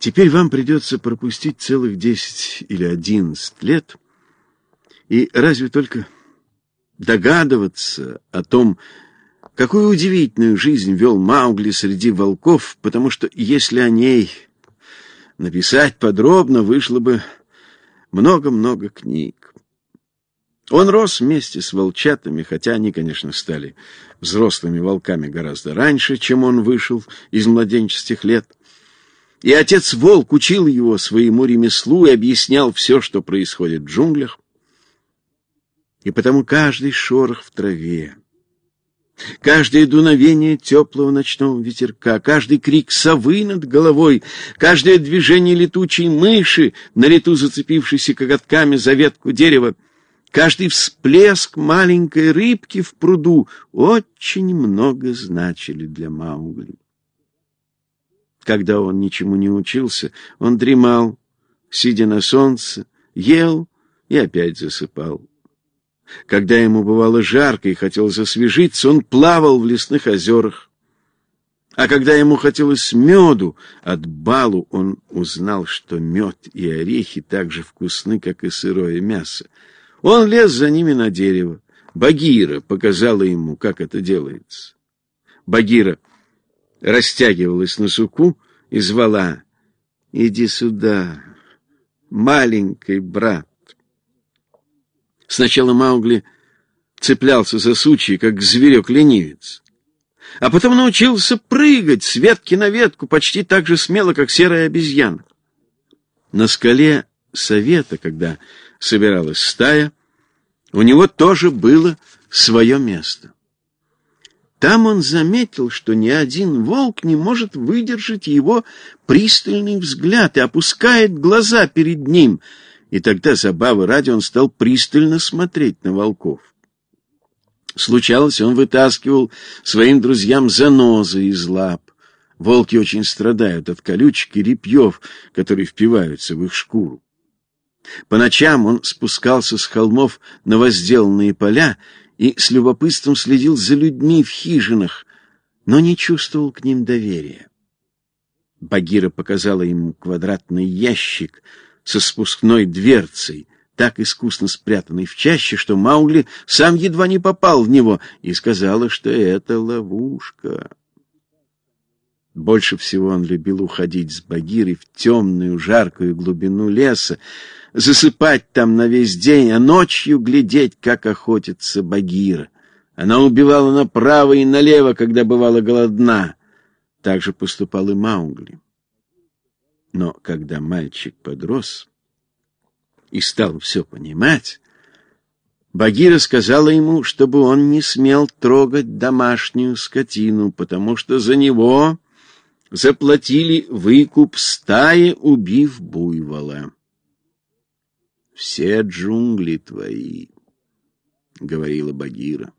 Теперь вам придется пропустить целых десять или одиннадцать лет, и разве только догадываться о том, какую удивительную жизнь вел Маугли среди волков, потому что если о ней написать подробно, вышло бы много-много книг. Он рос вместе с волчатами, хотя они, конечно, стали взрослыми волками гораздо раньше, чем он вышел из младенческих лет. И отец-волк учил его своему ремеслу и объяснял все, что происходит в джунглях. И потому каждый шорох в траве, каждое дуновение теплого ночного ветерка, каждый крик совы над головой, каждое движение летучей мыши, на лету зацепившейся коготками за ветку дерева, каждый всплеск маленькой рыбки в пруду очень много значили для Маугли. Когда он ничему не учился, он дремал, сидя на солнце, ел и опять засыпал. Когда ему бывало жарко и хотелось освежиться, он плавал в лесных озерах. А когда ему хотелось меду от балу, он узнал, что мед и орехи так же вкусны, как и сырое мясо. Он лез за ними на дерево. Багира показала ему, как это делается. Багира растягивалась на суку и звала «Иди сюда, маленький брат». Сначала Маугли цеплялся за сучьи, как зверек-ленивец, а потом научился прыгать с ветки на ветку почти так же смело, как серая обезьяна. На скале совета, когда собиралась стая, у него тоже было свое место. Там он заметил, что ни один волк не может выдержать его пристальный взгляд и опускает глаза перед ним, и тогда, забавы ради, он стал пристально смотреть на волков. Случалось, он вытаскивал своим друзьям занозы из лап. Волки очень страдают от колючек и репьев, которые впиваются в их шкуру. По ночам он спускался с холмов на возделанные поля и с любопытством следил за людьми в хижинах, но не чувствовал к ним доверия. Багира показала ему квадратный ящик со спускной дверцей, так искусно спрятанный в чаще, что Маугли сам едва не попал в него, и сказала, что это ловушка. Больше всего он любил уходить с Багирой в темную жаркую глубину леса, засыпать там на весь день, а ночью глядеть, как охотится Багира. Она убивала направо и налево, когда бывала голодна. Так же поступал и Маугли. Но когда мальчик подрос и стал все понимать, Багира сказала ему, чтобы он не смел трогать домашнюю скотину, потому что за него заплатили выкуп стаи, убив буйвола все джунгли твои, — говорила Багира.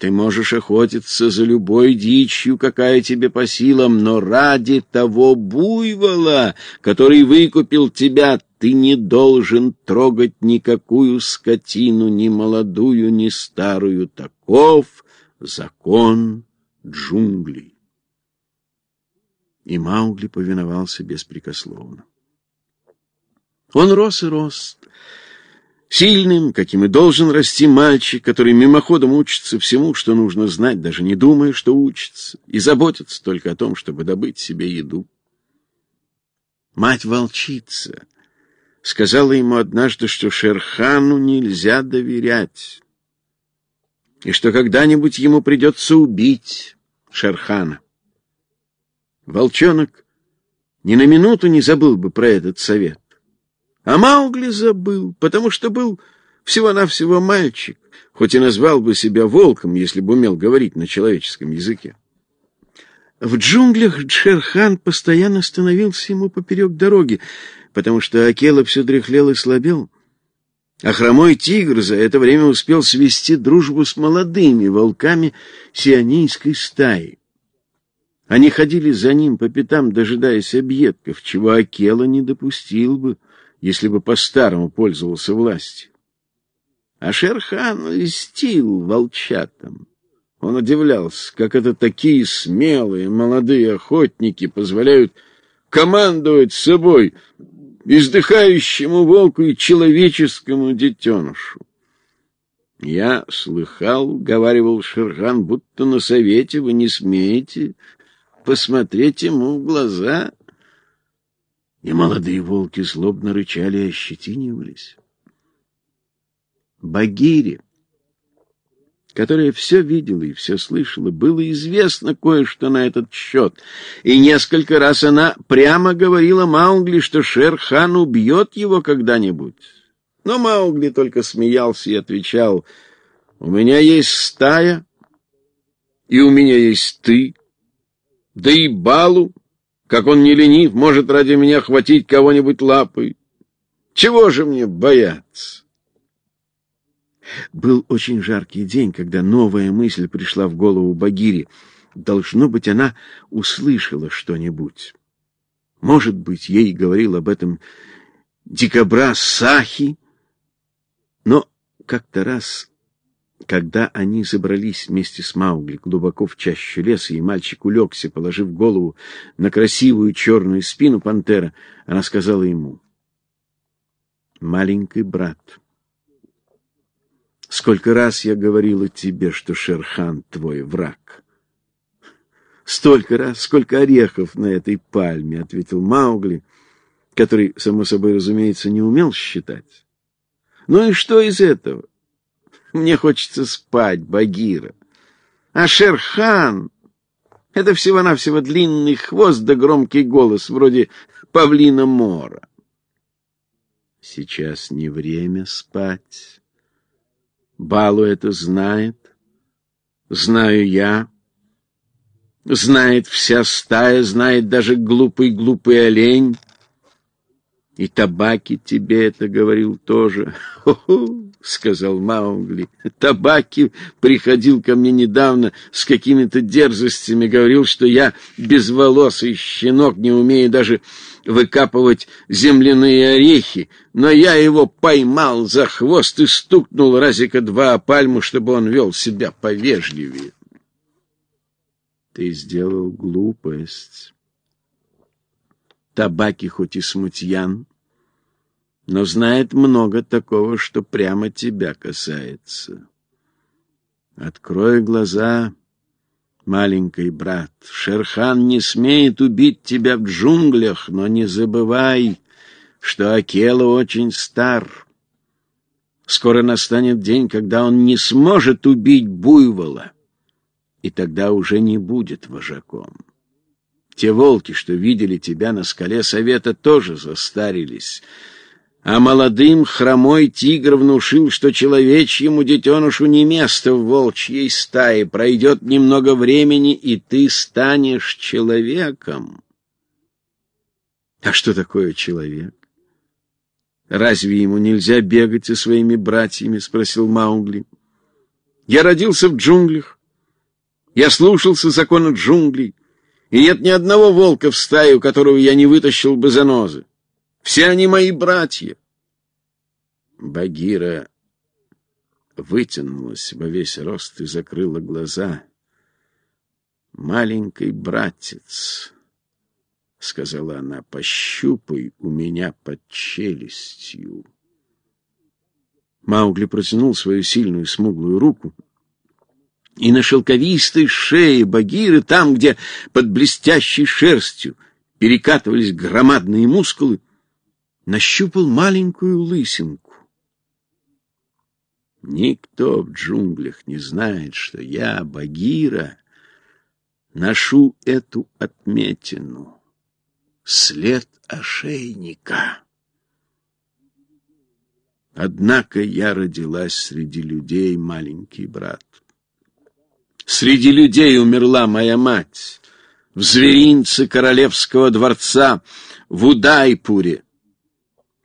Ты можешь охотиться за любой дичью, какая тебе по силам, но ради того буйвола, который выкупил тебя, ты не должен трогать никакую скотину, ни молодую, ни старую. Таков закон джунглей. И Маугли повиновался беспрекословно. Он рос и рос. Сильным, каким и должен расти мальчик, который мимоходом учится всему, что нужно знать, даже не думая, что учится, и заботится только о том, чтобы добыть себе еду. Мать-волчица сказала ему однажды, что Шерхану нельзя доверять, и что когда-нибудь ему придется убить Шерхана. Волчонок ни на минуту не забыл бы про этот совет. А Маугли забыл, потому что был всего-навсего мальчик, хоть и назвал бы себя волком, если бы умел говорить на человеческом языке. В джунглях Джерхан постоянно становился ему поперек дороги, потому что Акела все дряхлел и слабел. А хромой тигр за это время успел свести дружбу с молодыми волками сионийской стаи. Они ходили за ним по пятам, дожидаясь объедков, чего Акела не допустил бы — если бы по-старому пользовался властью. А Шерхан льстил волчатам. Он удивлялся, как это такие смелые молодые охотники позволяют командовать собой, издыхающему волку и человеческому детенышу. Я слыхал, — говаривал Шерхан, — будто на совете вы не смеете посмотреть ему в глаза. И молодые волки злобно рычали и ощетинивались. Багире, которая все видела и все слышала, было известно кое-что на этот счет, и несколько раз она прямо говорила Маугли, что Шер-хан убьет его когда-нибудь. Но Маугли только смеялся и отвечал, «У меня есть стая, и у меня есть ты, да и Балу, как он не ленив, может ради меня хватить кого-нибудь лапой. Чего же мне бояться?» Был очень жаркий день, когда новая мысль пришла в голову Багире. Должно быть, она услышала что-нибудь. Может быть, ей говорил об этом дикобраз Сахи, но как-то раз, когда они забрались вместе с Маугли глубоко в чащу леса, и мальчик улегся, положив голову на красивую черную спину пантера, она сказала ему, «Маленький брат, сколько раз я говорила тебе, что Шерхан твой враг». «Столько раз, сколько орехов на этой пальме», — ответил Маугли, который, само собой разумеется, не умел считать. Ну и что из этого? Мне хочется спать, Багира. А Шерхан — это всего-навсего длинный хвост да громкий голос, вроде павлина Мора. Сейчас не время спать. Балу это знает. Знаю я. Знает вся стая, знает даже глупый-глупый олень. И табаки тебе это говорил тоже. Хо-хо, сказал Маугли. Табаки приходил ко мне недавно с какими-то дерзостями, говорил, что я безволосый щенок, не умею даже выкапывать земляные орехи, но я его поймал за хвост и стукнул разика два о пальму, чтобы он вел себя повежливее. Ты сделал глупость, Табаки хоть и смутьян, но знает много такого, что прямо тебя касается. Открой глаза, маленький брат. Шерхан не смеет убить тебя в джунглях, но не забывай, что Акела очень стар. Скоро настанет день, когда он не сможет убить буйвола, и тогда уже не будет вожаком. Те волки, что видели тебя на скале совета, тоже застарились. А молодым хромой тигр внушил, что человечьему детенышу не место в волчьей стае. Пройдет немного времени, и ты станешь человеком. А что такое человек? Разве ему нельзя бегать со своими братьями? — спросил Маугли. Я родился в джунглях. Я слушался закона джунглей. И нет ни одного волка в стае, у которого я не вытащил бы занозы. Все они мои братья. Багира вытянулась во весь рост и закрыла глаза. «Маленький братец», — сказала она, — «пощупай у меня под челюстью». Маугли протянул свою сильную смуглую руку и на шелковистой шее Багиры, там, где под блестящей шерстью перекатывались громадные мускулы, нащупал маленькую лысинку. Никто в джунглях не знает, что я, Багира, ношу эту отметину, след ошейника. Однако я родилась среди людей, маленький брат. Среди людей умерла моя мать, в зверинце королевского дворца, в Удайпуре.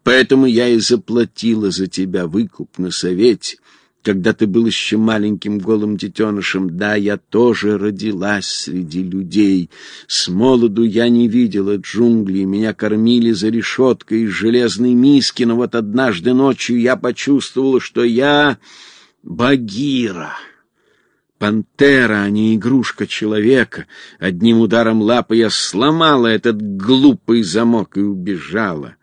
Поэтому я и заплатила за тебя выкуп на совете, когда ты был еще маленьким голым детенышем. Да, я тоже родилась среди людей. С молоду я не видела джунглей, меня кормили за решеткой из железной миски, но вот однажды ночью я почувствовала, что я Багира пантера, а не игрушка человека. Одним ударом лапы я сломала этот глупый замок и убежала.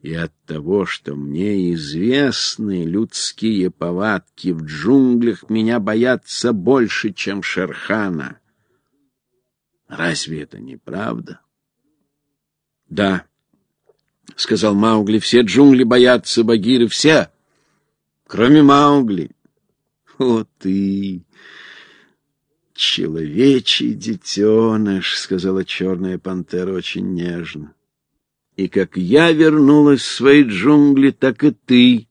И от того, что мне известны людские повадки в джунглях, меня боятся больше, чем Шерхана. Разве это не правда? Да, — сказал Маугли, — все джунгли боятся Багиры, все, кроме Маугли. О ты, человечий детеныш, — сказала черная пантера очень нежно. И как я вернулась в свои джунгли, так и ты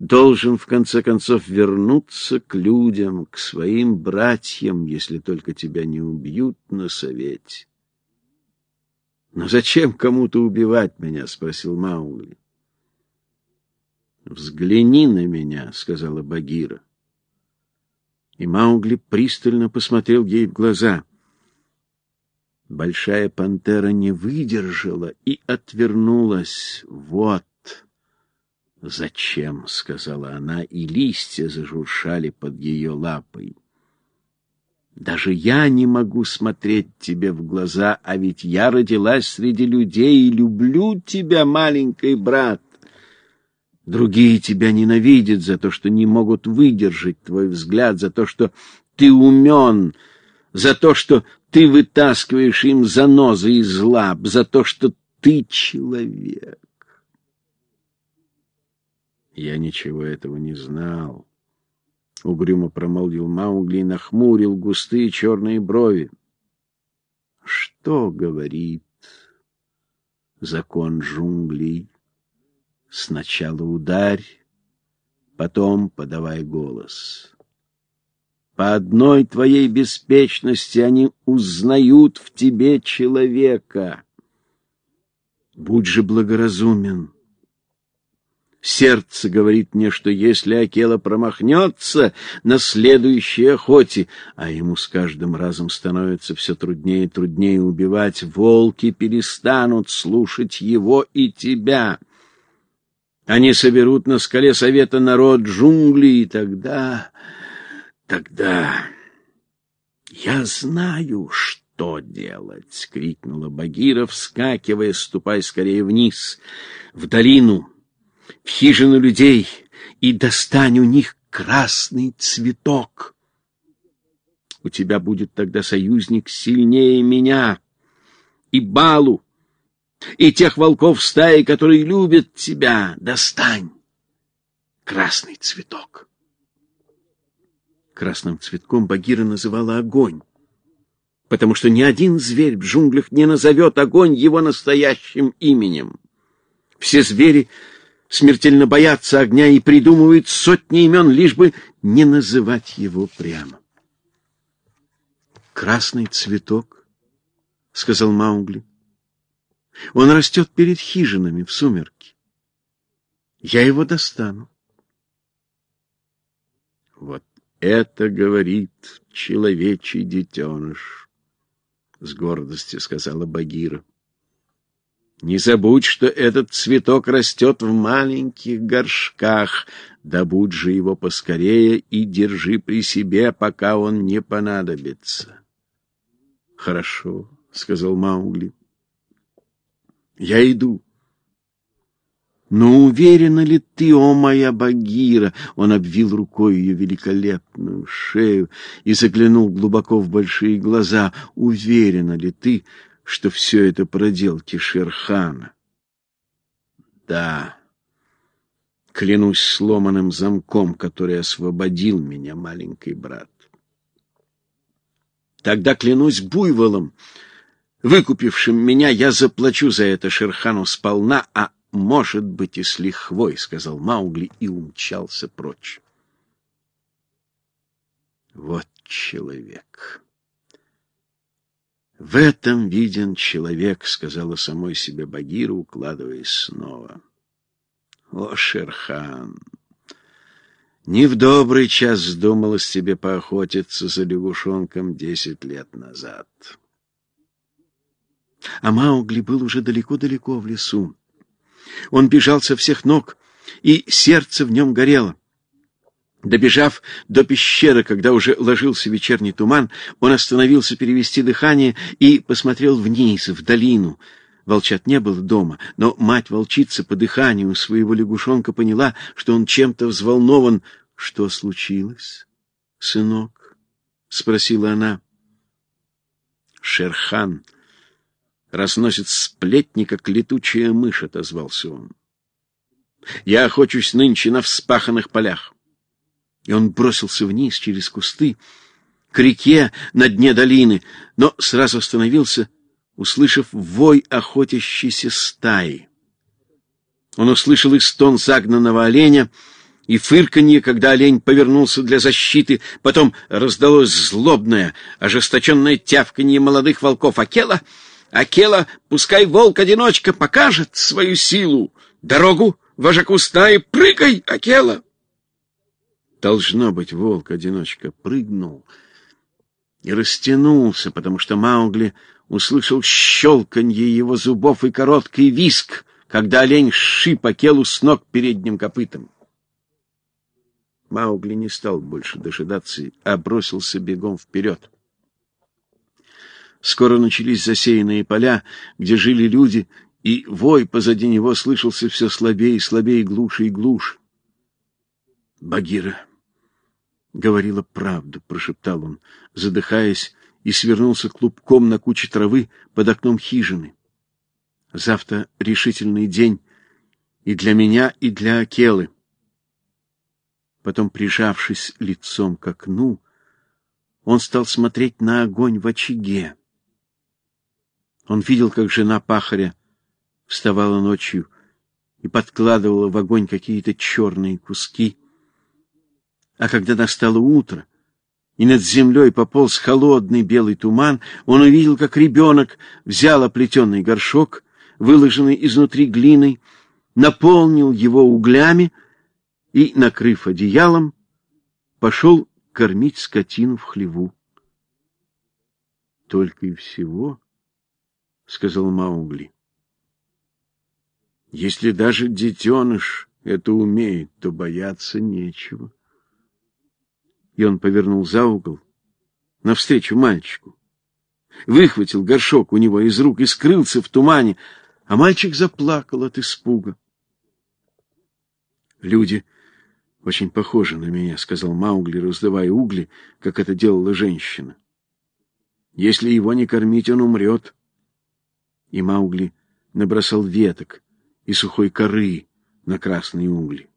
должен в конце концов вернуться к людям, к своим братьям, если только тебя не убьют на совете. «Но зачем кому-то убивать меня?» — спросил Маугли. «Взгляни на меня», — сказала Багира. И Маугли пристально посмотрел ей в глаза. Большая пантера не выдержала и отвернулась. «Вот зачем», — сказала она, и листья зажуршали под ее лапой. Даже я не могу смотреть тебе в глаза, а ведь я родилась среди людей и люблю тебя, маленький брат. Другие тебя ненавидят за то, что не могут выдержать твой взгляд, за то, что ты умен, за то, что ты вытаскиваешь им занозы из лап, за то, что ты человек. Я ничего этого не знал. — угрюмо промолвил Маугли и нахмурил густые черные брови. — Что говорит закон джунглей? Сначала ударь, потом подавай голос. По одной твоей беспечности они узнают в тебе человека. Будь же благоразумен, Сердце говорит мне, что если Акела промахнется на следующей охоте, а ему с каждым разом становится все труднее и труднее убивать, волки перестанут слушать его и тебя. Они соберут на скале совета народ джунглей, и тогда... тогда... Я знаю, что делать, — крикнула Багира, вскакивая, ступай скорее вниз, в долину, в хижину людей и достань у них красный цветок. У тебя будет тогда союзник сильнее меня и Балу, и тех волков стаи, которые любят тебя. Достань красный цветок. Красным цветком Багира называла огонь, потому что ни один зверь в джунглях не назовет огонь его настоящим именем. Все звери смертельно боятся огня и придумывают сотни имен, лишь бы не называть его прямо. «Красный цветок», — сказал Маугли. «Он растет перед хижинами в сумерки. Я его достану». «Вот это, — говорит человечий детеныш», — с гордостью сказала Багира. Не забудь, что этот цветок растет в маленьких горшках. Добудь же его поскорее и держи при себе, пока он не понадобится. — Хорошо, — сказал Маугли. — Я иду. Но уверена ли ты, о моя Багира? Он обвил рукой ее великолепную шею и заглянул глубоко в большие глаза. Уверена ли ты, что все это проделки Шерхана. Да, клянусь сломанным замком, который освободил меня, маленький брат. Тогда клянусь буйволом, выкупившим меня, я заплачу за это Шерхану сполна, а может быть и с лихвой, — сказал Маугли и умчался прочь. Вот человек. В этом виден человек, сказала самой себе Багира, укладываясь снова. О, Шерхан! Не в добрый час вздумалось тебе поохотиться за лягушонком десять лет назад. А Маугли был уже далеко-далеко в лесу. Он бежал со всех ног, и сердце в нем горело. Добежав до пещеры, когда уже ложился вечерний туман, он остановился перевести дыхание и посмотрел вниз, в долину. Волчат не было дома, но мать-волчица по дыханию своего лягушонка поняла, что он чем-то взволнован. — Что случилось, сынок? — спросила она. Шерхан разносит сплетни, как летучая мышь, — отозвался он. — Я охочусь нынче на вспаханных полях и он бросился вниз через кусты к реке на дне долины, но сразу остановился, услышав вой охотящейся стаи. Он услышал и стон загнанного оленя, и фырканье, когда олень повернулся для защиты, потом раздалось злобное, ожесточенное тявканье молодых волков. «Акела! Акела! Пускай волк-одиночка покажет свою силу! Дорогу вожаку стаи! Прыгай, Акела!» Должно быть, волк-одиночка прыгнул и растянулся, потому что Маугли услышал щелканье его зубов и короткий виск, когда олень сшиб Акелу с ног передним копытом. Маугли не стал больше дожидаться, а бросился бегом вперед. Скоро начались засеянные поля, где жили люди, и вой позади него слышался все слабее и слабее, глуше и глуше. Багира говорила правду, — прошептал он, задыхаясь, и свернулся клубком на куче травы под окном хижины. Завтра решительный день и для меня, и для Акелы. Потом, прижавшись лицом к окну, он стал смотреть на огонь в очаге. Он видел, как жена пахаря вставала ночью и подкладывала в огонь какие-то черные куски — а когда настало утро, и над землей пополз холодный белый туман, он увидел, как ребенок взял оплетенный горшок, выложенный изнутри глиной, наполнил его углями и, накрыв одеялом, пошел кормить скотину в хлеву. — Только и всего, — сказал Маугли. — Если даже детеныш это умеет, то бояться нечего. — и он повернул за угол, навстречу мальчику. Выхватил горшок у него из рук и скрылся в тумане, а мальчик заплакал от испуга. «Люди очень похожи на меня», — сказал Маугли, раздавая угли, как это делала женщина. «Если его не кормить, он умрет». И Маугли набросал веток и сухой коры на красные угли.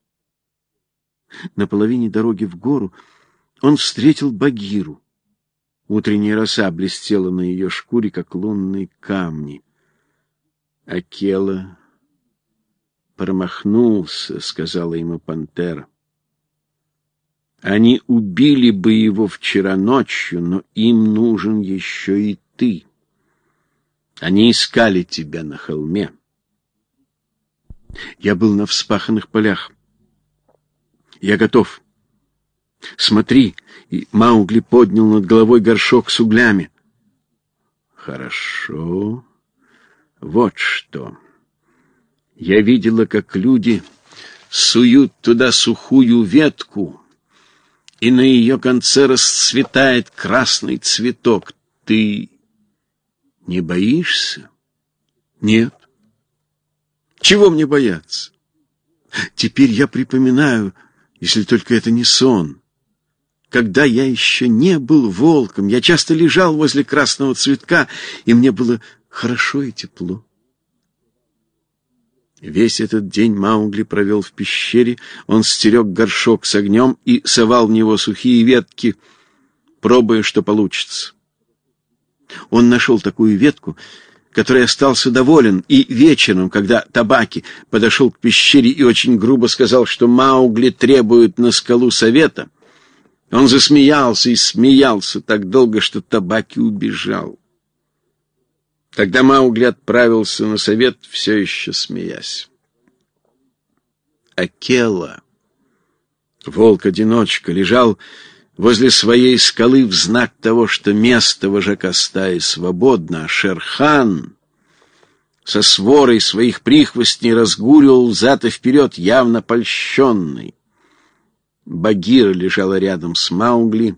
На половине дороги в гору он встретил Багиру. Утренняя роса блестела на ее шкуре, как лунные камни. Акела промахнулся, — сказала ему пантера. Они убили бы его вчера ночью, но им нужен еще и ты. Они искали тебя на холме. Я был на вспаханных полях. Я готов. Смотри, и Маугли поднял над головой горшок с углями. Хорошо. Вот что. Я видела, как люди суют туда сухую ветку, и на ее конце расцветает красный цветок. Ты не боишься? Нет. Чего мне бояться? Теперь я припоминаю, если только это не сон. Когда я еще не был волком, я часто лежал возле красного цветка, и мне было хорошо и тепло. Весь этот день Маугли провел в пещере, он стерег горшок с огнем и совал в него сухие ветки, пробуя, что получится. Он нашел такую ветку, которой остался доволен, и вечером, когда Табаки подошел к пещере и очень грубо сказал, что Маугли требует на скалу совета, он засмеялся и смеялся так долго, что Табаки убежал. Тогда Маугли отправился на совет, все еще смеясь. Акела, волк-одиночка, лежал возле своей скалы в знак того, что место вожака стаи свободно, а Шерхан со сворой своих прихвостней разгуливал взад и вперед, явно польщенный. Багира лежала рядом с Маугли,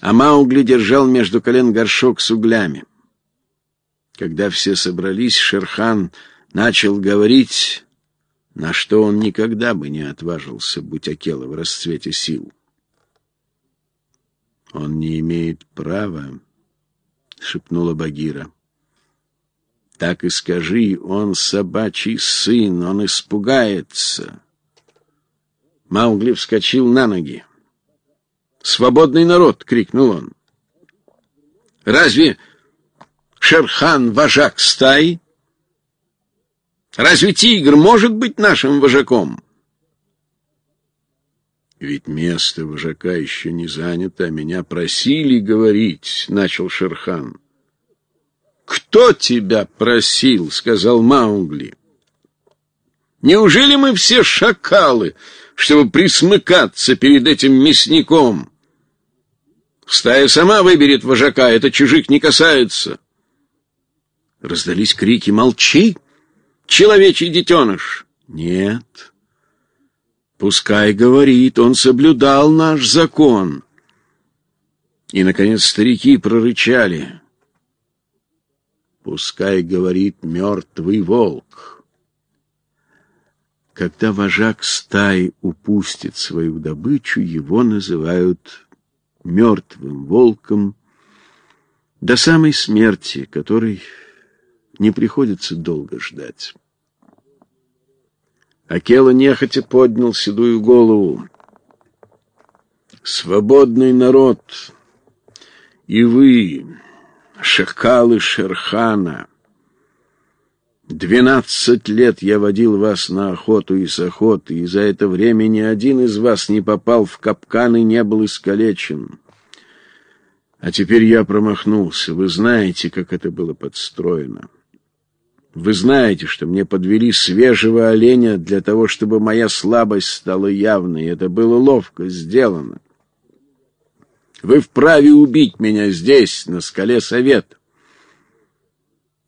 а Маугли держал между колен горшок с углями. Когда все собрались, Шерхан начал говорить, на что он никогда бы не отважился, будь Акела в расцвете сил. «Он не имеет права», — шепнула Багира. «Так и скажи, он собачий сын, он испугается». Маугли вскочил на ноги. «Свободный народ!» — крикнул он. «Разве Шерхан вожак стаи? Разве тигр может быть нашим вожаком?» «Ведь место вожака еще не занято, а меня просили говорить», — начал Шерхан. «Кто тебя просил?» — сказал Маугли. «Неужели мы все шакалы?» чтобы присмыкаться перед этим мясником. Стая сама выберет вожака, это чужих не касается. Раздались крики «Молчи! Человечий детеныш!» «Нет, пускай говорит, он соблюдал наш закон». И, наконец, старики прорычали. «Пускай говорит мертвый волк». Когда вожак стаи упустит свою добычу, его называют мертвым волком до самой смерти, которой не приходится долго ждать. Акела нехотя поднял седую голову. «Свободный народ, и вы, шакалы Шерхана, Двенадцать лет я водил вас на охоту и с охоты, и за это время ни один из вас не попал в капкан и не был искалечен. А теперь я промахнулся. Вы знаете, как это было подстроено. Вы знаете, что мне подвели свежего оленя для того, чтобы моя слабость стала явной. Это было ловко сделано. Вы вправе убить меня здесь, на скале Совета.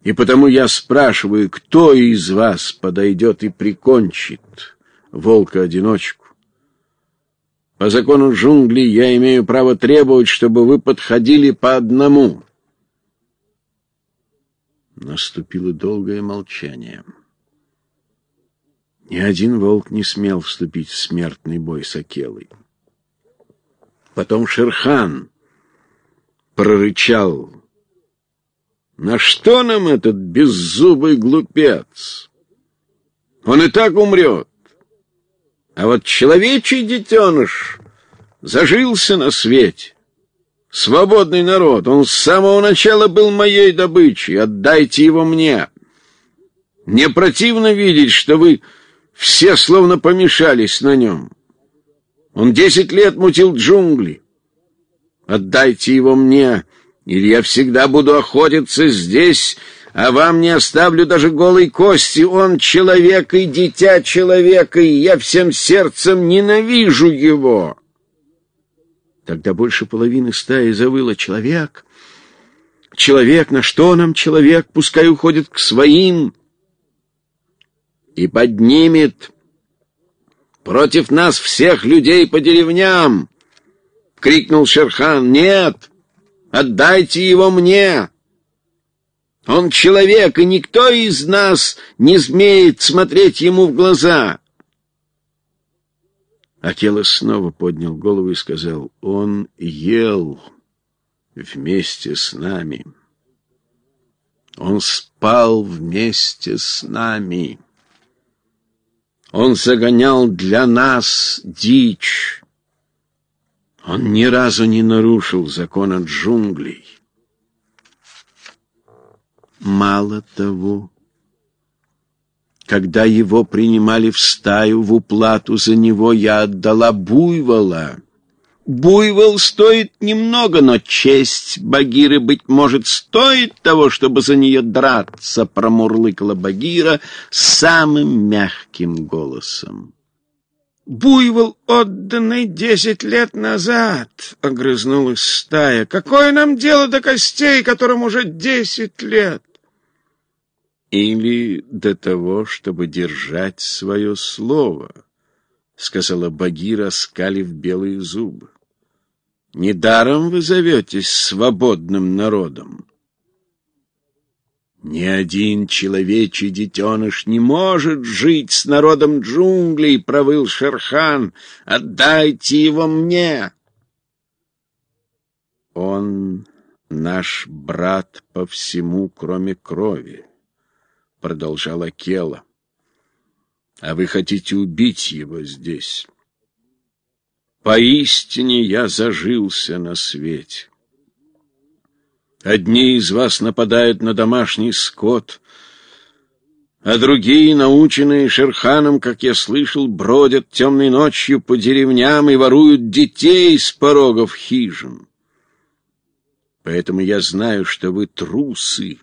И потому я спрашиваю, кто из вас подойдет и прикончит волка-одиночку? По закону джунглей я имею право требовать, чтобы вы подходили по одному. Наступило долгое молчание. Ни один волк не смел вступить в смертный бой с Акелой. Потом Шерхан прорычал на что нам этот беззубый глупец? Он и так умрет. А вот человечий детеныш зажился на свете. Свободный народ, он с самого начала был моей добычей. Отдайте его мне. Мне противно видеть, что вы все словно помешались на нем. Он десять лет мутил джунгли. Отдайте его мне, — или я всегда буду охотиться здесь, а вам не оставлю даже голой кости. Он человек и дитя человека, и я всем сердцем ненавижу его. Тогда больше половины стаи завыла человек. Человек, на что нам человек? Пускай уходит к своим и поднимет против нас всех людей по деревням. Крикнул Шерхан. Нет! Отдайте его мне. Он человек, и никто из нас не смеет смотреть ему в глаза. Акела снова поднял голову и сказал, он ел вместе с нами. Он спал вместе с нами. Он загонял для нас дичь. Он ни разу не нарушил закона джунглей. Мало того, когда его принимали в стаю в уплату за него, я отдала буйвола. Буйвол стоит немного, но честь Багиры, быть может, стоит того, чтобы за нее драться, промурлыкала Багира самым мягким голосом. Буйвол, отданный десять лет назад, — огрызнулась стая. Какое нам дело до костей, которым уже десять лет? Или до того, чтобы держать свое слово, — сказала Багира, скалив белые зубы. Недаром вы зоветесь свободным народом. Ни один человечий детеныш не может жить с народом джунглей, провыл Шерхан. Отдайте его мне. Он наш брат по всему, кроме крови, продолжала Кела. А вы хотите убить его здесь? Поистине я зажился на свете. Одни из вас нападают на домашний скот, а другие, наученные Шерханом, как я слышал, бродят темной ночью по деревням и воруют детей с порогов хижин. Поэтому я знаю, что вы трусы,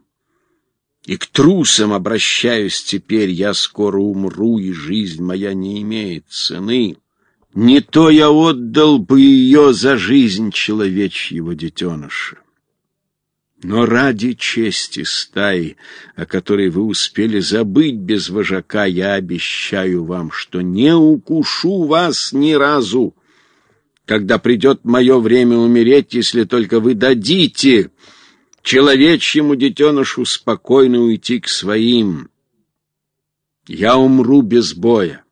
и к трусам обращаюсь теперь, я скоро умру, и жизнь моя не имеет цены. Не то я отдал бы ее за жизнь человечьего детеныша. Но ради чести стаи, о которой вы успели забыть без вожака, я обещаю вам, что не укушу вас ни разу, когда придет мое время умереть, если только вы дадите человечьему детенышу спокойно уйти к своим. Я умру без боя.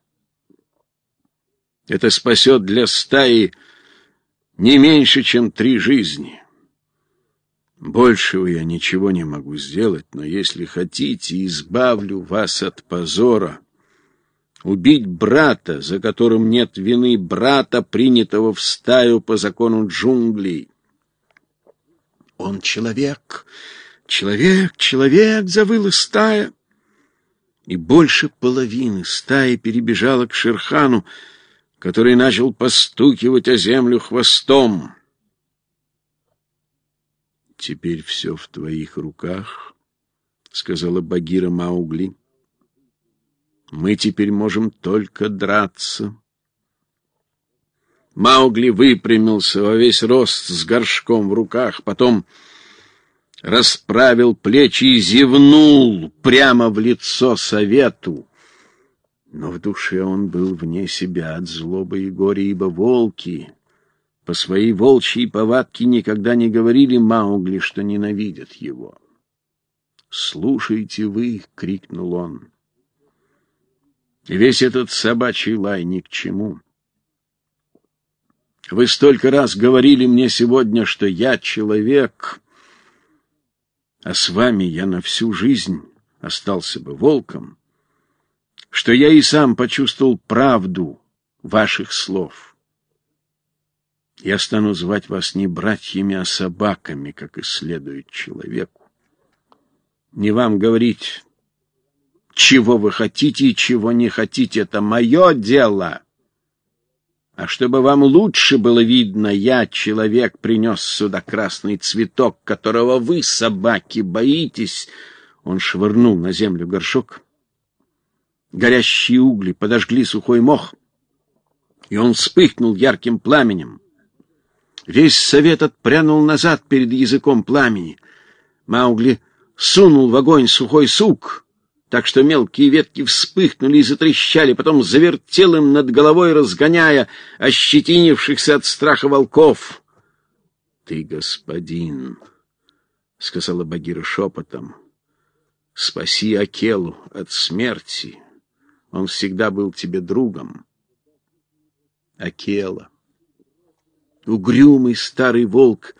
Это спасет для стаи не меньше, чем три жизни. Большего я ничего не могу сделать, но если хотите, избавлю вас от позора. Убить брата, за которым нет вины брата, принятого в стаю по закону джунглей. Он человек, человек, человек, завыла стая. И больше половины стаи перебежала к Шерхану, который начал постукивать о землю хвостом. «Теперь все в твоих руках», — сказала Багира Маугли. «Мы теперь можем только драться». Маугли выпрямился во весь рост с горшком в руках, потом расправил плечи и зевнул прямо в лицо совету. Но в душе он был вне себя от злобы и горя, ибо волки по своей волчьей повадке никогда не говорили Маугли, что ненавидят его. «Слушайте вы!» — крикнул он. «Весь этот собачий лай ни к чему. Вы столько раз говорили мне сегодня, что я человек, а с вами я на всю жизнь остался бы волком, что я и сам почувствовал правду ваших слов». Я стану звать вас не братьями, а собаками, как и следует человеку. Не вам говорить, чего вы хотите и чего не хотите, это мое дело. А чтобы вам лучше было видно, я, человек, принес сюда красный цветок, которого вы, собаки, боитесь. Он швырнул на землю горшок. Горящие угли подожгли сухой мох, и он вспыхнул ярким пламенем. Весь совет отпрянул назад перед языком пламени. Маугли сунул в огонь сухой сук, так что мелкие ветки вспыхнули и затрещали, потом завертел им над головой, разгоняя ощетинившихся от страха волков. — Ты, господин, — сказала Багира шепотом, — спаси Акелу от смерти. Он всегда был тебе другом. Акела. Угрюмый старый волк,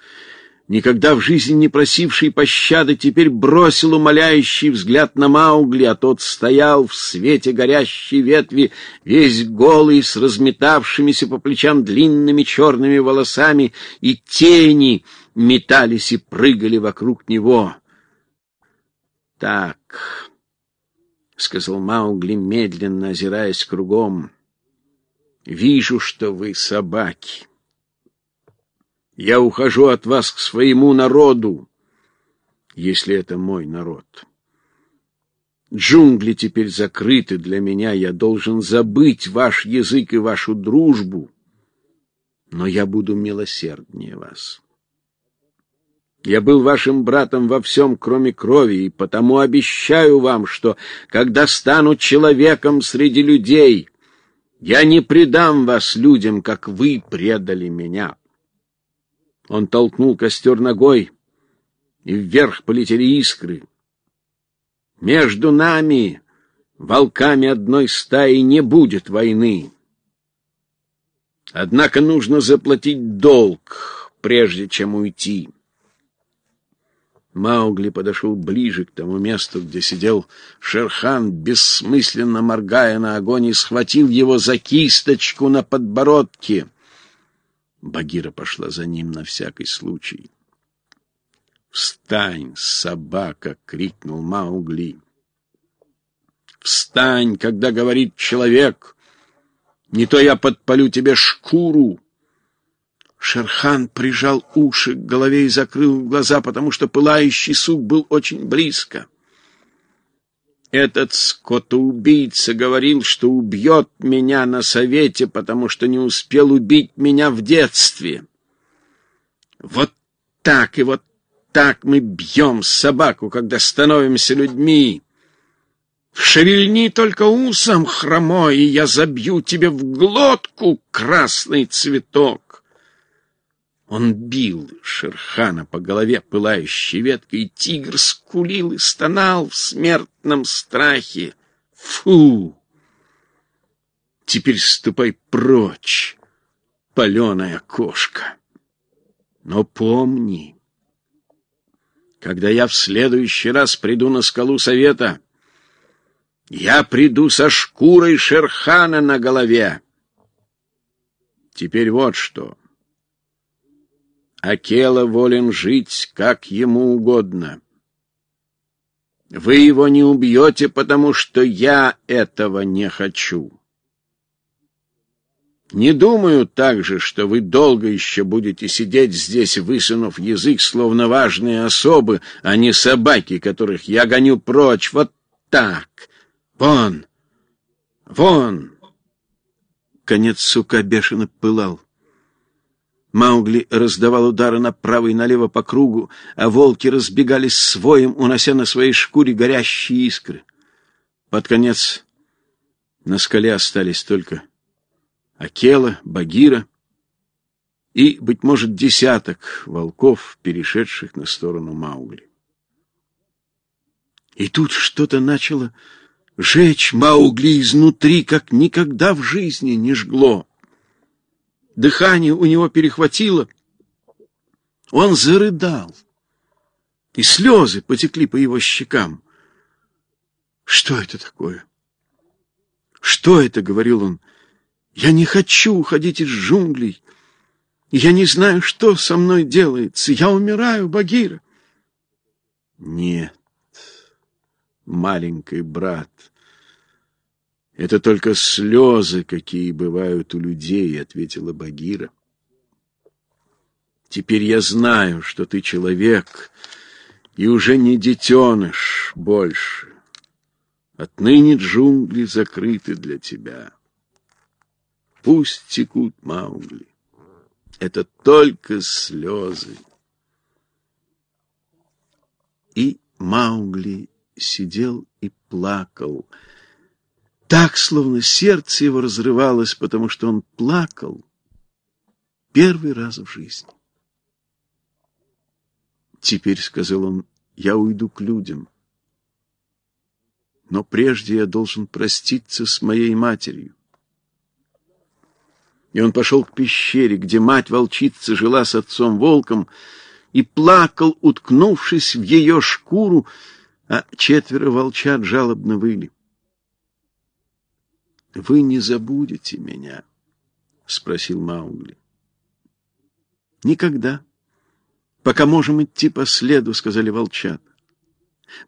никогда в жизни не просивший пощады, теперь бросил умоляющий взгляд на Маугли, а тот стоял в свете горящей ветви, весь голый, с разметавшимися по плечам длинными черными волосами, и тени метались и прыгали вокруг него. — Так, — сказал Маугли, медленно озираясь кругом, — вижу, что вы собаки. Я ухожу от вас к своему народу, если это мой народ. Джунгли теперь закрыты для меня, я должен забыть ваш язык и вашу дружбу, но я буду милосерднее вас. Я был вашим братом во всем, кроме крови, и потому обещаю вам, что, когда стану человеком среди людей, Я не предам вас людям, как вы предали меня. Он толкнул костер ногой, и вверх полетели искры. Между нами, волками одной стаи, не будет войны. Однако нужно заплатить долг, прежде чем уйти. Маугли подошел ближе к тому месту, где сидел Шерхан, бессмысленно моргая на огонь, и схватил его за кисточку на подбородке. Багира пошла за ним на всякий случай. «Встань, собака!» — крикнул Маугли. «Встань, когда говорит человек! Не то я подпалю тебе шкуру!» Шерхан прижал уши к голове и закрыл глаза, потому что пылающий сук был очень близко. Этот скотоубийца говорил, что убьет меня на совете, потому что не успел убить меня в детстве. Вот так и вот так мы бьем собаку, когда становимся людьми. Шевельни только усом хромой, и я забью тебе в глотку красный цветок. Он бил Шерхана по голове пылающей веткой, и тигр скулил и стонал в смертном страхе. Фу! Теперь ступай прочь, паленая кошка. Но помни, когда я в следующий раз приду на скалу совета, я приду со шкурой Шерхана на голове. Теперь вот что. Акела волен жить, как ему угодно. Вы его не убьете, потому что я этого не хочу. Не думаю также, что вы долго еще будете сидеть здесь, высунув язык, словно важные особы, а не собаки, которых я гоню прочь. Вот так. Вон! Вон! Конец сука бешено пылал. Маугли раздавал удары направо и налево по кругу, а волки разбегались своим, унося на своей шкуре горящие искры. Под конец на скале остались только Акела, Багира и, быть может, десяток волков, перешедших на сторону Маугли. И тут что-то начало жечь Маугли изнутри, как никогда в жизни не жгло. Дыхание у него перехватило. Он зарыдал, и слезы потекли по его щекам. Что это такое? Что это, говорил он? Я не хочу уходить из джунглей. Я не знаю, что со мной делается. Я умираю, Багира. Нет, маленький брат, это только слезы, какие бывают у людей, ответила Багира. Теперь я знаю, что ты человек и уже не детеныш больше. Отныне джунгли закрыты для тебя. Пусть текут Маугли. Это только слезы. И Маугли сидел и плакал, так, словно сердце его разрывалось, потому что он плакал первый раз в жизни. «Теперь, — сказал он, — я уйду к людям, но прежде я должен проститься с моей матерью». И он пошел к пещере, где мать-волчица жила с отцом-волком, и плакал, уткнувшись в ее шкуру, а четверо волчат жалобно выли. Вы не забудете меня? спросил Маугли. Никогда. Пока можем идти по следу, сказали волчата.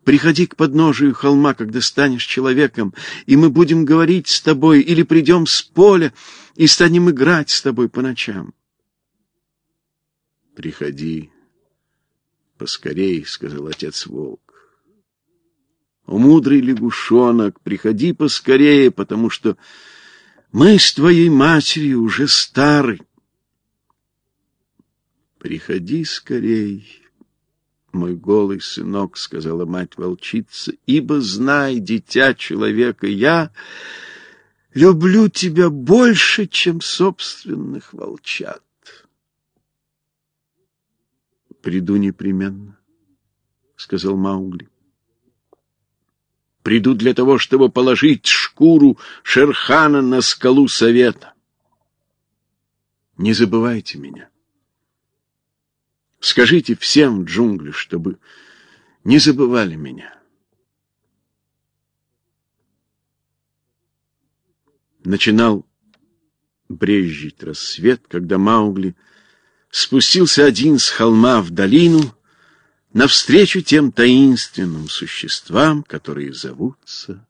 Приходи к подножию холма, когда станешь человеком, и мы будем говорить с тобой, или придем с поля и станем играть с тобой по ночам. Приходи поскорей, сказал отец волк. Мудрый лягушонок, приходи поскорее, потому что мы с твоей матерью уже стары. Приходи скорей, мой голый сынок, сказала мать волчица, ибо знай, дитя человека, я люблю тебя больше, чем собственных волчат. Приду непременно, сказал Маугли. Приду для того, чтобы положить шкуру Шерхана на скалу совета. Не забывайте меня. Скажите всем в джунглях, чтобы не забывали меня. Начинал брезжить рассвет, когда Маугли спустился один с холма в долину навстречу тем таинственным существам, которые зовутся